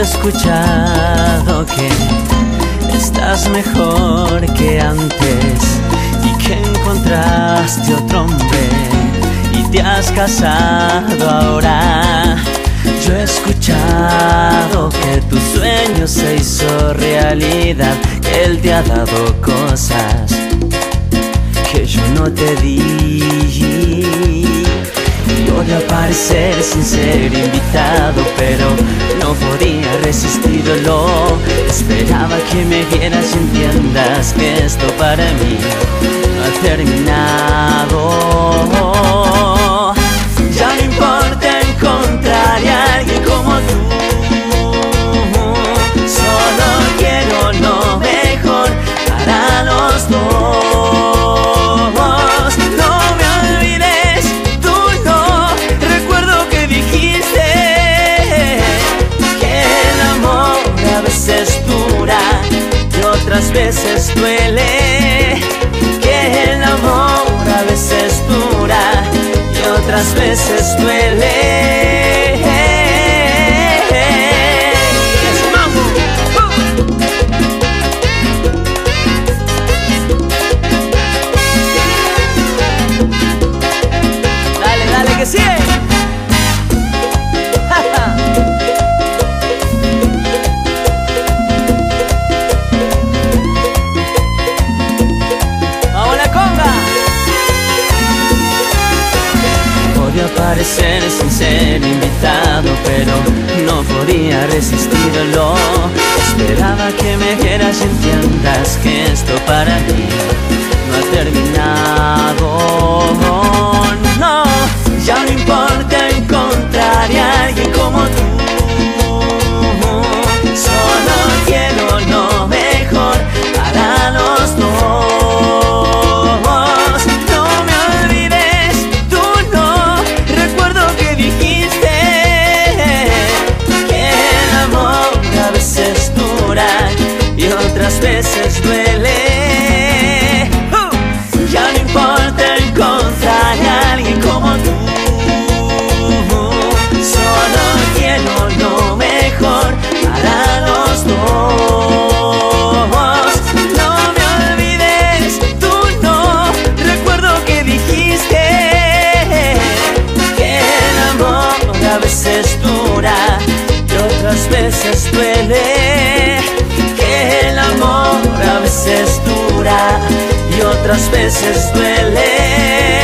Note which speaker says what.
Speaker 1: escuchado que estás mejor que antes y que encontraste otro hombre y te has casado ahora. Yo he escuchado que tu sueño se hizo realidad, que él te ha dado cosas que yo no te di. Podía parecer sin ser invitado, pero no podía resistirlo. Esperaba que me vieras y entiendas que esto para mí ha terminado. Ya no importa encontrar a alguien como tú. Solo quiero lo mejor para los dos. Veces duele, que el amor a veces dura y otras veces duele. Parecer sin ser invitado, pero no podía resistirlo. Esperaba que me vieras y entiendas que esto para ti no ha terminado. Veces duele. Ya no importa encontrar a alguien como tú. Solo quiero lo mejor para los dos. No me olvides, tú no. Recuerdo que dijiste que el amor a veces dura y otras veces duele veces dura y otras veces duele.